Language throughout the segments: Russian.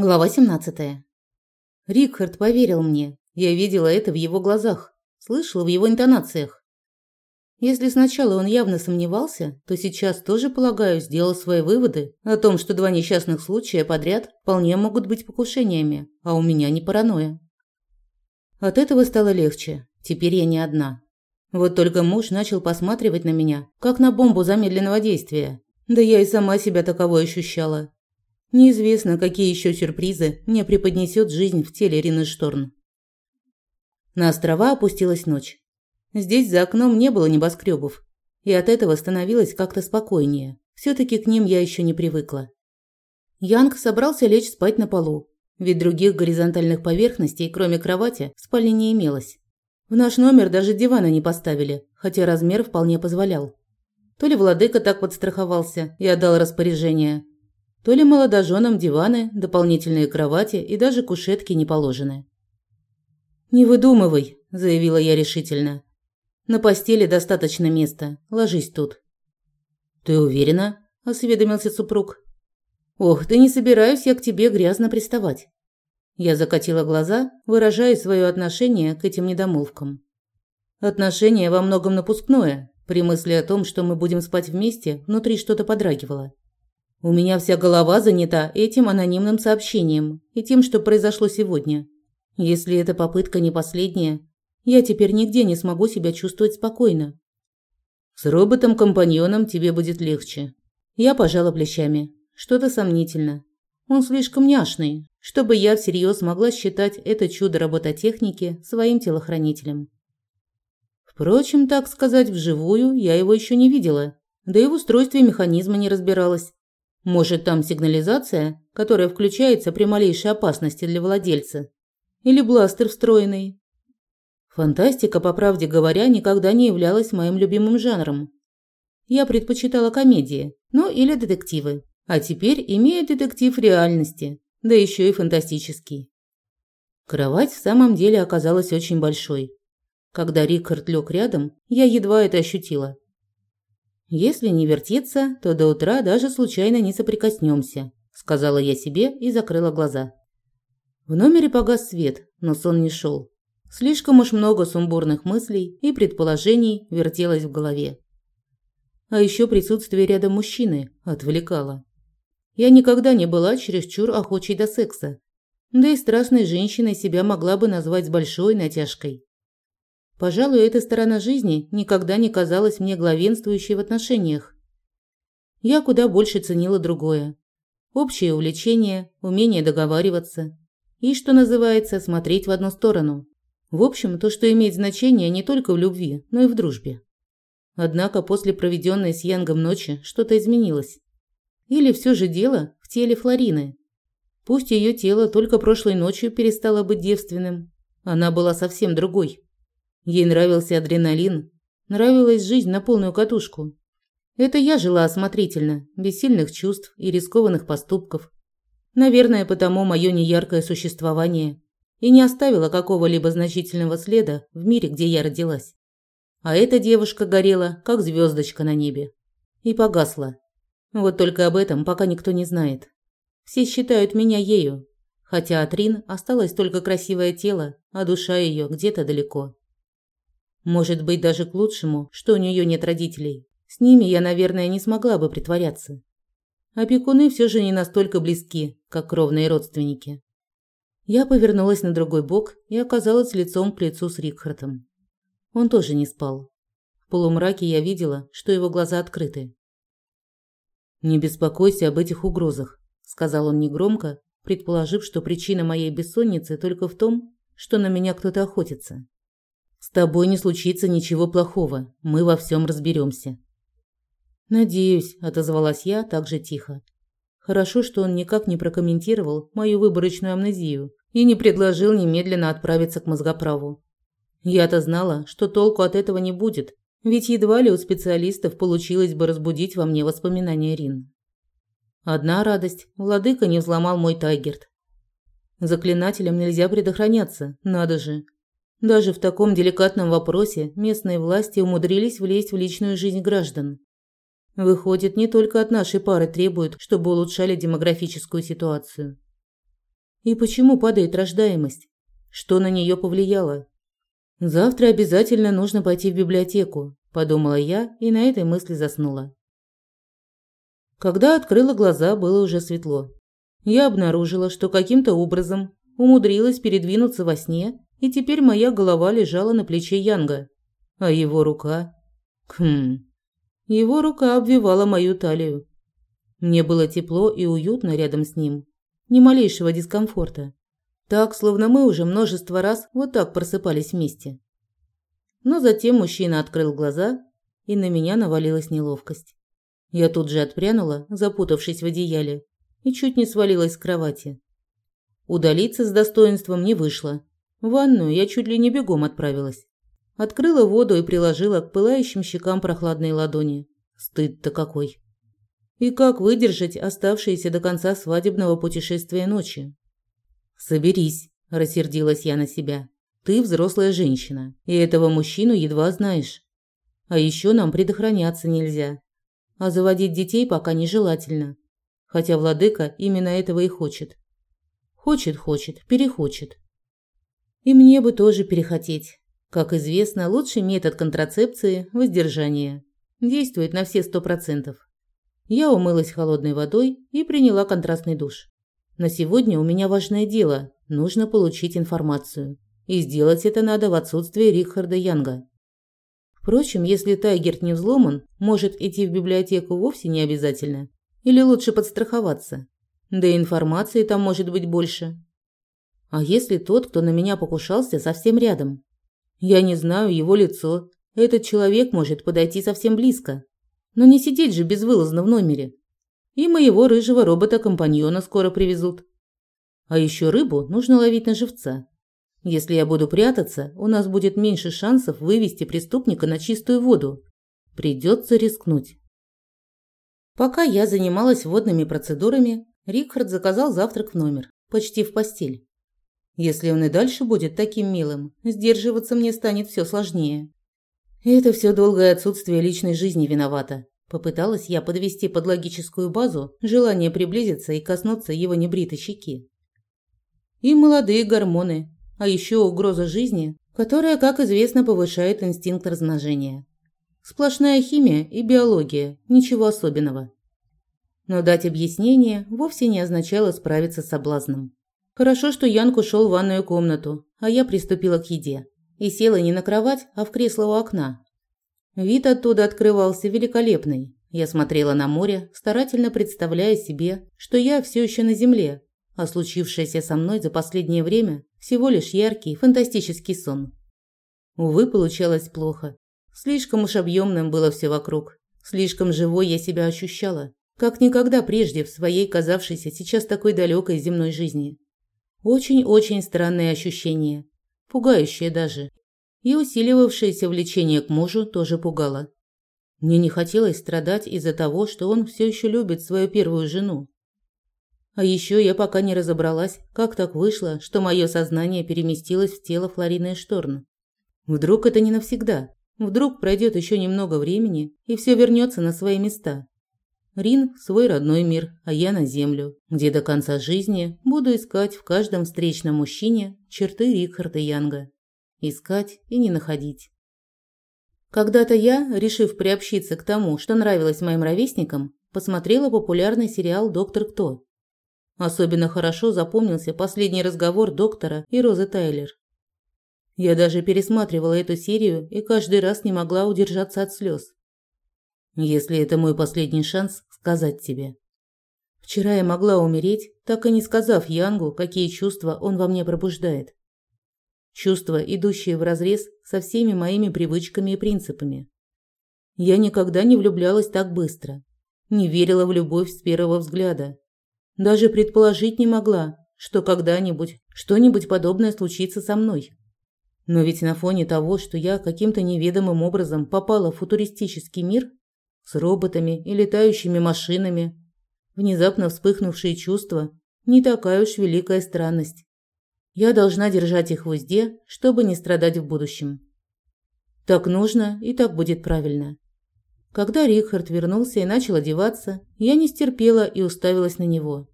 Глава 17. Рикхард поверил мне. Я видела это в его глазах, слышала в его интонациях. Если сначала он явно сомневался, то сейчас тоже, полагаю, сделал свои выводы о том, что два несчастных случая подряд вполне могут быть покушениями, а у меня не паранойя. От этого стало легче. Теперь я не одна. Вот только муж начал посматривать на меня, как на бомбу замедленного действия. Да я и сама себя таковой ощущала. Неизвестно, какие еще сюрпризы мне преподнесет жизнь в теле Рины Шторн. На острова опустилась ночь. Здесь за окном не было небоскребов, и от этого становилось как-то спокойнее. все таки к ним я еще не привыкла. Янг собрался лечь спать на полу, ведь других горизонтальных поверхностей, кроме кровати, в спальне не имелось. В наш номер даже дивана не поставили, хотя размер вполне позволял. То ли владыка так подстраховался и отдал распоряжение, то ли молодоженам диваны, дополнительные кровати и даже кушетки не положены. «Не выдумывай», – заявила я решительно. «На постели достаточно места. Ложись тут». «Ты уверена?» – осведомился супруг. «Ох, да не собираюсь я к тебе грязно приставать». Я закатила глаза, выражая свое отношение к этим недомолвкам. Отношение во многом напускное. При мысли о том, что мы будем спать вместе, внутри что-то подрагивало. У меня вся голова занята этим анонимным сообщением и тем, что произошло сегодня. Если эта попытка не последняя, я теперь нигде не смогу себя чувствовать спокойно. С роботом-компаньоном тебе будет легче. Я пожала плечами. Что-то сомнительно. Он слишком няшный, чтобы я всерьез могла считать это чудо робототехники своим телохранителем. Впрочем, так сказать, вживую я его еще не видела, да и в устройстве механизма не разбиралась. Может, там сигнализация, которая включается при малейшей опасности для владельца? Или бластер встроенный? Фантастика, по правде говоря, никогда не являлась моим любимым жанром. Я предпочитала комедии, ну или детективы. А теперь имею детектив реальности, да еще и фантастический. Кровать в самом деле оказалась очень большой. Когда Рикард лег рядом, я едва это ощутила. Если не вертеться, то до утра даже случайно не соприкоснемся, сказала я себе и закрыла глаза. В номере погас свет, но сон не шел. Слишком уж много сумбурных мыслей и предположений вертелось в голове. А еще присутствие рядом мужчины отвлекало. Я никогда не была чересчур охочей до секса, да и страстной женщиной себя могла бы назвать большой натяжкой. Пожалуй, эта сторона жизни никогда не казалась мне главенствующей в отношениях. Я куда больше ценила другое. Общее увлечение, умение договариваться и, что называется, смотреть в одну сторону. В общем, то, что имеет значение не только в любви, но и в дружбе. Однако после проведенной с Янгом ночи что-то изменилось. Или все же дело в теле Флорины. Пусть ее тело только прошлой ночью перестало быть девственным, она была совсем другой. Ей нравился адреналин, нравилась жизнь на полную катушку. Это я жила осмотрительно, без сильных чувств и рискованных поступков. Наверное, потому мое неяркое существование и не оставило какого-либо значительного следа в мире, где я родилась. А эта девушка горела, как звездочка на небе. И погасла. Вот только об этом пока никто не знает. Все считают меня ею, хотя от Рин осталось только красивое тело, а душа ее где-то далеко. Может быть, даже к лучшему, что у нее нет родителей. С ними я, наверное, не смогла бы притворяться. Опекуны все же не настолько близки, как кровные родственники. Я повернулась на другой бок и оказалась лицом к лицу с Рикхартом. Он тоже не спал. В полумраке я видела, что его глаза открыты. «Не беспокойся об этих угрозах», – сказал он негромко, предположив, что причина моей бессонницы только в том, что на меня кто-то охотится. С тобой не случится ничего плохого. Мы во всем разберемся. Надеюсь, отозвалась я также тихо. Хорошо, что он никак не прокомментировал мою выборочную амнезию и не предложил немедленно отправиться к мозгоправу. Я-то знала, что толку от этого не будет, ведь едва ли у специалистов получилось бы разбудить во мне воспоминания Рин. Одна радость – владыка не взломал мой тайгерт. Заклинателям нельзя предохраняться, надо же. Даже в таком деликатном вопросе местные власти умудрились влезть в личную жизнь граждан. Выходит, не только от нашей пары требуют, чтобы улучшали демографическую ситуацию. И почему падает рождаемость? Что на нее повлияло? Завтра обязательно нужно пойти в библиотеку, подумала я и на этой мысли заснула. Когда открыла глаза, было уже светло. Я обнаружила, что каким-то образом умудрилась передвинуться во сне, и теперь моя голова лежала на плече Янга, а его рука... Хм... Его рука обвивала мою талию. Мне было тепло и уютно рядом с ним. Ни малейшего дискомфорта. Так, словно мы уже множество раз вот так просыпались вместе. Но затем мужчина открыл глаза, и на меня навалилась неловкость. Я тут же отпрянула, запутавшись в одеяле, и чуть не свалилась с кровати. Удалиться с достоинством не вышло. В ванную я чуть ли не бегом отправилась. Открыла воду и приложила к пылающим щекам прохладные ладони. Стыд-то какой. И как выдержать оставшиеся до конца свадебного путешествия ночи? «Соберись», – рассердилась я на себя. «Ты взрослая женщина, и этого мужчину едва знаешь. А еще нам предохраняться нельзя. А заводить детей пока нежелательно. Хотя владыка именно этого и хочет. Хочет, хочет, перехочет. И мне бы тоже перехотеть. Как известно, лучший метод контрацепции – воздержание. Действует на все сто процентов. Я умылась холодной водой и приняла контрастный душ. На сегодня у меня важное дело. Нужно получить информацию. И сделать это надо в отсутствие Рихарда Янга. Впрочем, если Тайгерт не взломан, может идти в библиотеку вовсе не обязательно. Или лучше подстраховаться. Да и информации там может быть больше. А если тот, кто на меня покушался, совсем рядом? Я не знаю его лицо. Этот человек может подойти совсем близко. Но не сидеть же безвылазно в номере. И моего рыжего робота-компаньона скоро привезут. А еще рыбу нужно ловить на живца. Если я буду прятаться, у нас будет меньше шансов вывести преступника на чистую воду. Придется рискнуть. Пока я занималась водными процедурами, Рикхард заказал завтрак в номер, почти в постель. Если он и дальше будет таким милым, сдерживаться мне станет все сложнее. Это все долгое отсутствие личной жизни виновато. Попыталась я подвести под логическую базу желание приблизиться и коснуться его небритой щеки. И молодые гормоны, а еще угроза жизни, которая, как известно, повышает инстинкт размножения. Сплошная химия и биология, ничего особенного. Но дать объяснение вовсе не означало справиться с соблазном. Хорошо, что Янг ушел в ванную комнату, а я приступила к еде. И села не на кровать, а в кресло у окна, Вид оттуда открывался великолепный. Я смотрела на море, старательно представляя себе, что я все еще на земле, а случившееся со мной за последнее время всего лишь яркий, фантастический сон. Увы, получалось плохо. Слишком уж объемным было все вокруг. Слишком живой я себя ощущала, как никогда прежде в своей казавшейся сейчас такой далекой земной жизни. Очень-очень странные ощущения, пугающие даже, и усиливавшееся влечение к мужу тоже пугало. Мне не хотелось страдать из-за того, что он все еще любит свою первую жену. А еще я пока не разобралась, как так вышло, что мое сознание переместилось в тело Флорины Шторн. Вдруг это не навсегда? Вдруг пройдет еще немного времени, и все вернется на свои места. Рин – свой родной мир, а я на землю, где до конца жизни буду искать в каждом встречном мужчине черты Рихарда Янга искать и не находить. Когда-то я, решив приобщиться к тому, что нравилось моим ровесникам, посмотрела популярный сериал «Доктор Кто». Особенно хорошо запомнился последний разговор доктора и Розы Тайлер. Я даже пересматривала эту серию и каждый раз не могла удержаться от слез. Если это мой последний шанс сказать тебе. Вчера я могла умереть, так и не сказав Янгу, какие чувства он во мне пробуждает чувства, идущие вразрез со всеми моими привычками и принципами. Я никогда не влюблялась так быстро, не верила в любовь с первого взгляда. Даже предположить не могла, что когда-нибудь что-нибудь подобное случится со мной. Но ведь на фоне того, что я каким-то неведомым образом попала в футуристический мир с роботами и летающими машинами, внезапно вспыхнувшие чувства не такая уж великая странность. Я должна держать их в узде, чтобы не страдать в будущем. Так нужно, и так будет правильно. Когда Рихард вернулся и начал одеваться, я не стерпела и уставилась на него.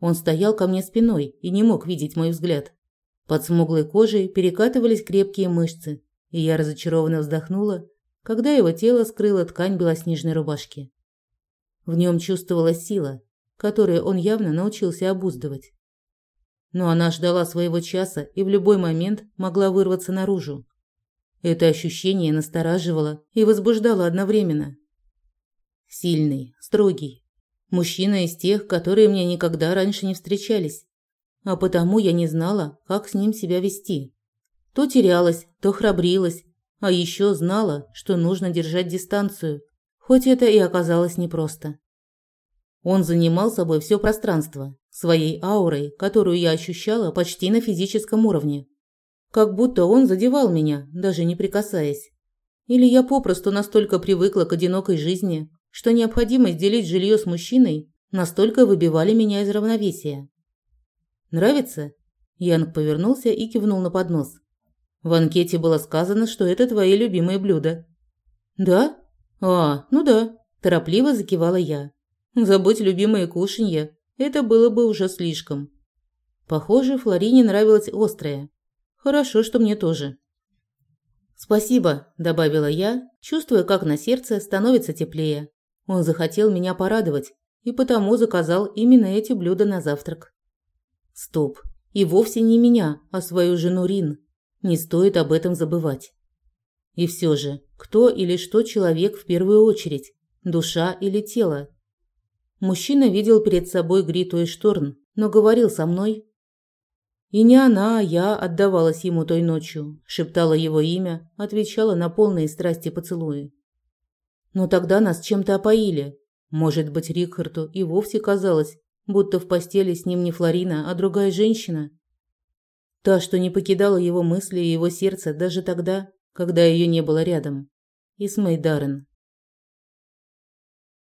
Он стоял ко мне спиной и не мог видеть мой взгляд. Под смуглой кожей перекатывались крепкие мышцы, и я разочарованно вздохнула, когда его тело скрыла ткань белоснежной рубашки. В нем чувствовалась сила, которую он явно научился обуздывать. Но она ждала своего часа и в любой момент могла вырваться наружу. Это ощущение настораживало и возбуждало одновременно. Сильный, строгий. Мужчина из тех, которые мне никогда раньше не встречались. А потому я не знала, как с ним себя вести. То терялась, то храбрилась, а еще знала, что нужно держать дистанцию, хоть это и оказалось непросто. Он занимал собой все пространство, своей аурой, которую я ощущала почти на физическом уровне. Как будто он задевал меня, даже не прикасаясь. Или я попросту настолько привыкла к одинокой жизни, что необходимость делить жилье с мужчиной настолько выбивали меня из равновесия. «Нравится?» Янг повернулся и кивнул на поднос. «В анкете было сказано, что это твои любимые блюда». «Да? А, ну да», – торопливо закивала я. «Забудь любимые кушанья, это было бы уже слишком». Похоже, Флорине нравилось острое, Хорошо, что мне тоже. Спасибо, добавила я, чувствуя, как на сердце становится теплее. Он захотел меня порадовать и потому заказал именно эти блюда на завтрак. Стоп. И вовсе не меня, а свою жену Рин. Не стоит об этом забывать. И все же, кто или что человек в первую очередь? Душа или тело? Мужчина видел перед собой Гриту и Шторн, но говорил со мной и не она, а я отдавалась ему той ночью, шептала его имя, отвечала на полные страсти поцелуи. Но тогда нас чем-то опоили. Может быть, Рикхарту и вовсе казалось, будто в постели с ним не Флорина, а другая женщина. Та, что не покидала его мысли и его сердце даже тогда, когда ее не было рядом. Исмей Даррен.